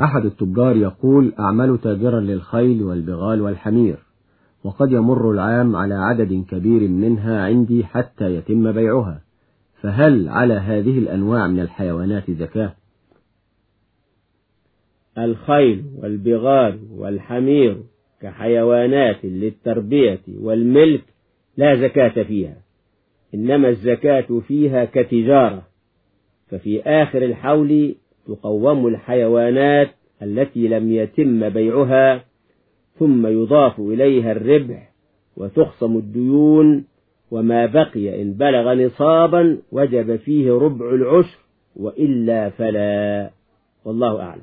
أحد التجار يقول أعمل تاجرا للخيل والبغال والحمير وقد يمر العام على عدد كبير منها عندي حتى يتم بيعها فهل على هذه الأنواع من الحيوانات زكاة؟ الخيل والبغال والحمير كحيوانات للتربية والملك لا زكاة فيها إنما الزكاة فيها كتجارة ففي آخر الحول تقوم الحيوانات التي لم يتم بيعها ثم يضاف إليها الربح وتخصم الديون وما بقي إن بلغ نصابا وجب فيه ربع العشر وإلا فلا. والله أعلم.